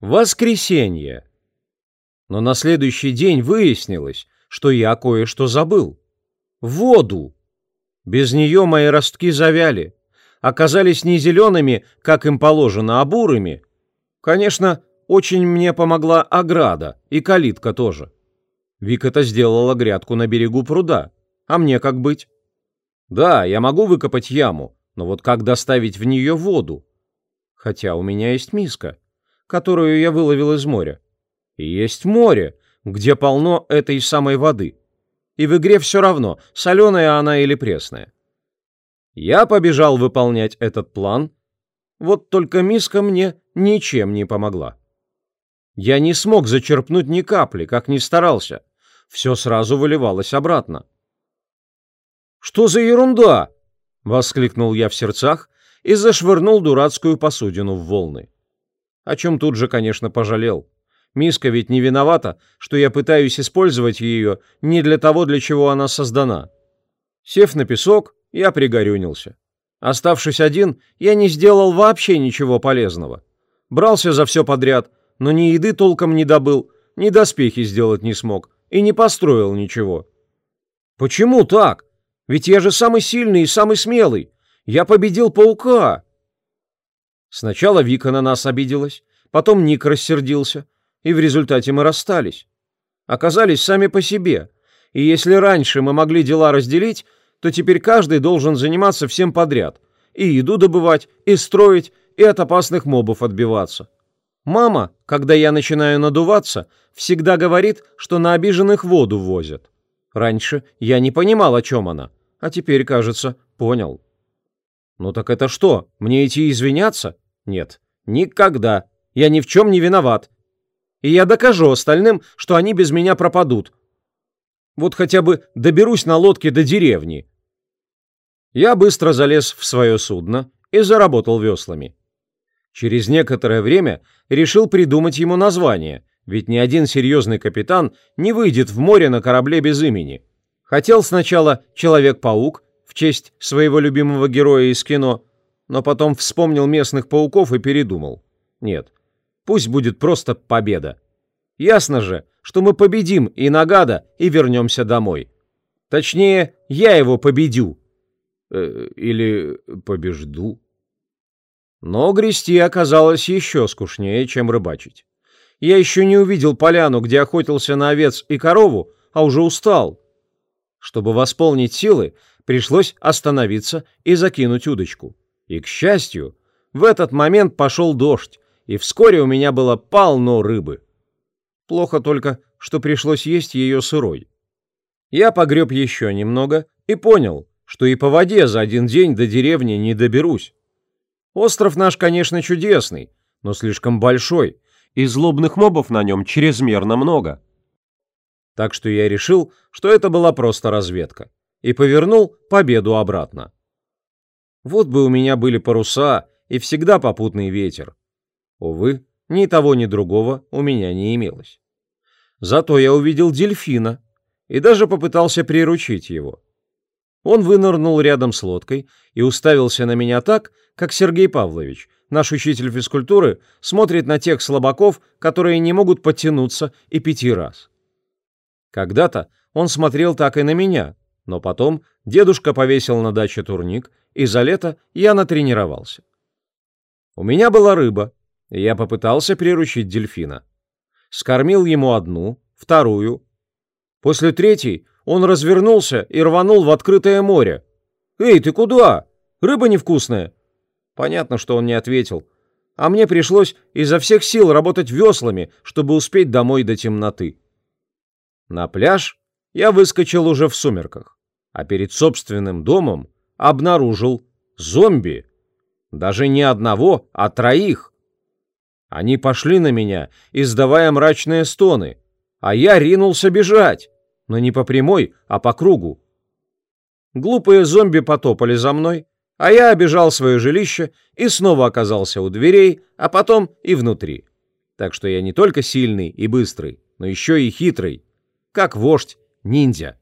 Воскресенье. Но на следующий день выяснилось, что я кое-что забыл. Воду. Без нее мои ростки завяли, оказались не зелеными, как им положено, а бурыми. Конечно, очень мне помогла ограда и калитка тоже. Вика-то сделала грядку на берегу пруда. А мне как быть? Да, я могу выкопать яму, но вот как доставить в нее воду? Хотя у меня есть миска которую я выловил из моря. И есть море, где полно этой самой воды. И в игре все равно, соленая она или пресная. Я побежал выполнять этот план, вот только миска мне ничем не помогла. Я не смог зачерпнуть ни капли, как ни старался. Все сразу выливалось обратно. «Что за ерунда?» — воскликнул я в сердцах и зашвырнул дурацкую посудину в волны о чем тут же, конечно, пожалел. Миска ведь не виновата, что я пытаюсь использовать ее не для того, для чего она создана. Сев на песок, я пригорюнился. Оставшись один, я не сделал вообще ничего полезного. Брался за все подряд, но ни еды толком не добыл, ни доспехи сделать не смог и не построил ничего. Почему так? Ведь я же самый сильный и самый смелый. Я победил паука. Сначала Вика на нас обиделась, потом Ник рассердился, и в результате мы расстались. Оказались сами по себе, и если раньше мы могли дела разделить, то теперь каждый должен заниматься всем подряд, и еду добывать, и строить, и от опасных мобов отбиваться. Мама, когда я начинаю надуваться, всегда говорит, что на обиженных воду возят. Раньше я не понимал, о чем она, а теперь, кажется, понял. «Ну так это что, мне идти извиняться?» «Нет, никогда. Я ни в чем не виноват. И я докажу остальным, что они без меня пропадут. Вот хотя бы доберусь на лодке до деревни». Я быстро залез в свое судно и заработал веслами. Через некоторое время решил придумать ему название, ведь ни один серьезный капитан не выйдет в море на корабле без имени. Хотел сначала Человек-паук, в честь своего любимого героя из кино, но потом вспомнил местных пауков и передумал. Нет, пусть будет просто победа. Ясно же, что мы победим и Нагада, и вернемся домой. Точнее, я его победю. Э, или побежду. Но грести оказалось еще скучнее, чем рыбачить. Я еще не увидел поляну, где охотился на овец и корову, а уже устал. Чтобы восполнить силы, пришлось остановиться и закинуть удочку. И, к счастью, в этот момент пошел дождь, и вскоре у меня было полно рыбы. Плохо только, что пришлось есть ее сырой. Я погреб еще немного и понял, что и по воде за один день до деревни не доберусь. Остров наш, конечно, чудесный, но слишком большой, и злобных мобов на нем чрезмерно много. Так что я решил, что это была просто разведка и повернул победу обратно. Вот бы у меня были паруса и всегда попутный ветер. Увы, ни того, ни другого у меня не имелось. Зато я увидел дельфина и даже попытался приручить его. Он вынырнул рядом с лодкой и уставился на меня так, как Сергей Павлович, наш учитель физкультуры, смотрит на тех слабаков, которые не могут подтянуться и пяти раз. Когда-то он смотрел так и на меня, но потом дедушка повесил на даче турник, и за лето я натренировался. У меня была рыба, я попытался приручить дельфина. Скормил ему одну, вторую. После третьей он развернулся и рванул в открытое море. «Эй, ты куда? Рыба невкусная!» Понятно, что он не ответил. А мне пришлось изо всех сил работать веслами, чтобы успеть домой до темноты. На пляж я выскочил уже в сумерках а перед собственным домом обнаружил зомби. Даже не одного, а троих. Они пошли на меня, издавая мрачные стоны, а я ринулся бежать, но не по прямой, а по кругу. Глупые зомби потопали за мной, а я обежал свое жилище и снова оказался у дверей, а потом и внутри. Так что я не только сильный и быстрый, но еще и хитрый, как вождь ниндзя.